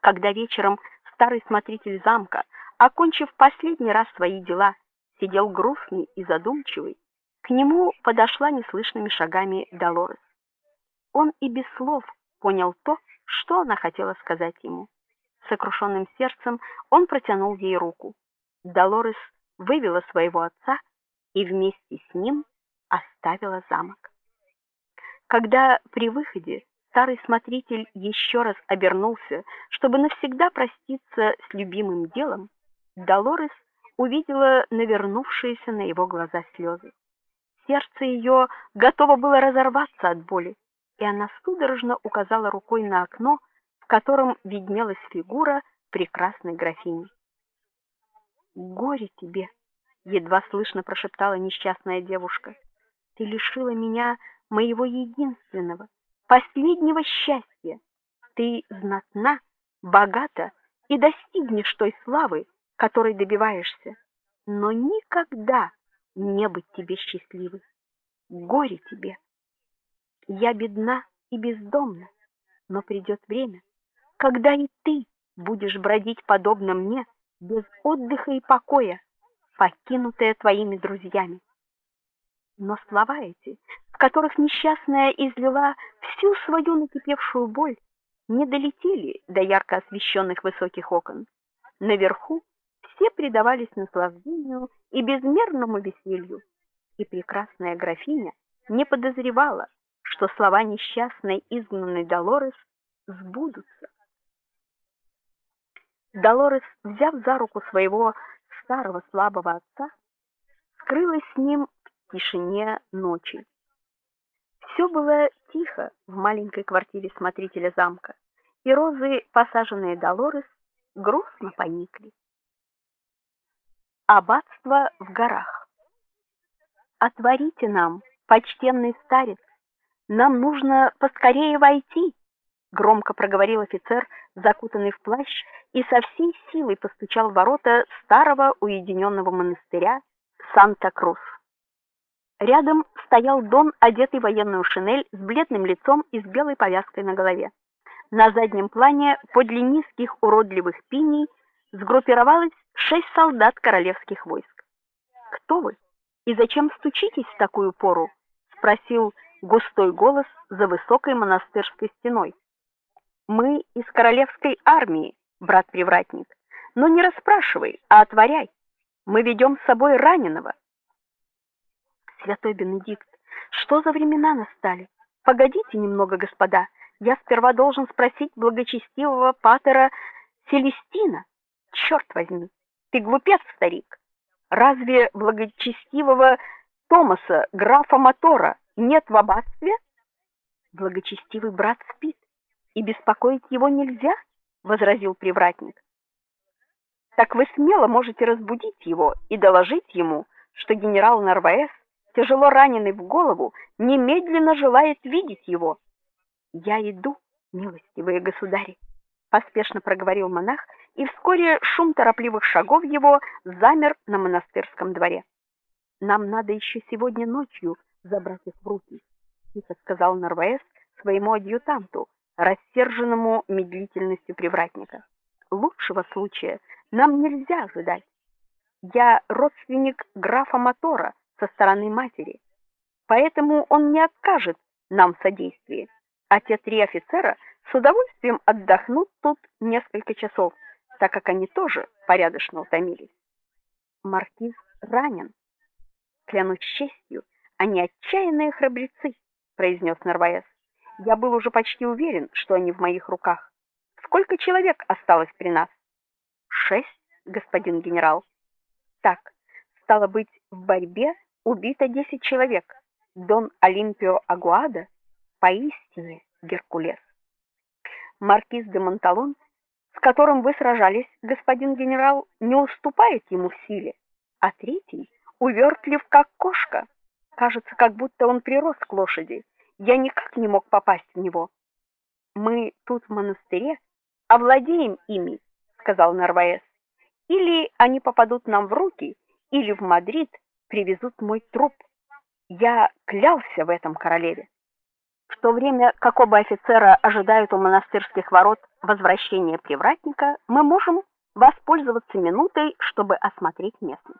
Когда вечером старый смотритель замка, окончив последний раз свои дела, сидел грустный и задумчивый, к нему подошла неслышными шагами Долорес. Он и без слов понял то, что она хотела сказать ему. Сокрушенным сердцем он протянул ей руку. Долорес вывела своего отца и вместе с ним оставила замок. Когда при выходе старый смотритель еще раз обернулся, чтобы навсегда проститься с любимым делом, Долорес увидела навернувшиеся на его глаза слезы. Сердце ее готово было разорваться от боли, и она судорожно указала рукой на окно, в котором виднелась фигура прекрасной графини. "Горе тебе", едва слышно прошептала несчастная девушка. "Ты лишила меня моего единственного, последнего счастья. Ты знатна, богата и достигнешь той славы, которой добиваешься, но никогда не быть тебе счастливой. Горе тебе. Я бедна и бездомна, но придет время, когда и ты будешь бродить подобно мне, без отдыха и покоя, покинутая твоими друзьями. Но слова эти, которых несчастная излила всю свою накипевшую боль, не долетели до ярко освещенных высоких окон. Наверху все предавались наслаждению и безмерному веселью, и прекрасная графиня не подозревала, что слова несчастной изгнанной Долорес сбудутся. Долорес, взяв за руку своего старого слабого отца, скрылась с ним в тишине ночи. Все было тихо в маленькой квартире смотрителя замка, и розы, посаженные Долорес, грустно поникли. Аббатство в горах. Отворите нам, почтенный старец, нам нужно поскорее войти, громко проговорил офицер, закутанный в плащ, и со всей силой постучал в ворота старого уединенного монастыря Санта-Крус. Рядом стоял Дон, одетый в военную шинель с бледным лицом и с белой повязкой на голове. На заднем плане, подле низких уродливых пиней, сгруппировалось шесть солдат королевских войск. "Кто вы и зачем стучитесь в такую пору?" спросил густой голос за высокой монастырской стеной. "Мы из королевской армии, брат-привратник. Но не расспрашивай, а отворяй. Мы ведем с собой раненого". Святой Бенедикт, что за времена настали? Погодите немного, господа. Я сперва должен спросить благочестивого патера Селестина. Черт возьми, ты глупец, старик. Разве благочестивого Томаса, графа Мотора, нет в аббатстве? Благочестивый брат спит, и беспокоить его нельзя, возразил привратник. Так вы смело можете разбудить его и доложить ему, что генерал Нарваэс, тяжело раненый в голову, немедленно желает видеть его. Я иду, милостивые государи поспешно проговорил монах, и вскоре шум торопливых шагов его замер на монастырском дворе. Нам надо еще сегодня ночью забрать их в руки, тихо сказал Нарваэс своему адъютанту, рассерженному медлительностью привратника. Лучшего случая нам нельзя ожидать. Я родственник графа Мотора со стороны матери, поэтому он не откажет нам в содействии. А те три офицера с удовольствием отдохнут тут несколько часов, так как они тоже порядочно утомились. Маркиз ранен. Клянусь честью, они отчаянные храбрецы, произнес Нарваес. Я был уже почти уверен, что они в моих руках. Сколько человек осталось при нас? Шесть, господин генерал. Так, стало быть, в борьбе убито десять человек. Дон Олимпио Агуада поистине Геркулес маркиз де Монталон, с которым вы сражались, господин генерал, не уступает ему в силе, а третий увертлив как кошка. Кажется, как будто он прирос к лошади. Я никак не мог попасть в него. Мы тут в монастыре овладеем ими, сказал Нарваес. Или они попадут нам в руки, или в Мадрид привезут мой труп. Я клялся в этом королеве. В то время, как оба офицера ожидают у монастырских ворот возвращения привратника, мы можем воспользоваться минутой, чтобы осмотреть местность.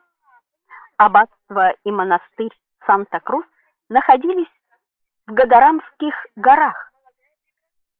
Аббатство и монастырь Санта-Крус находились в Гадарамских горах,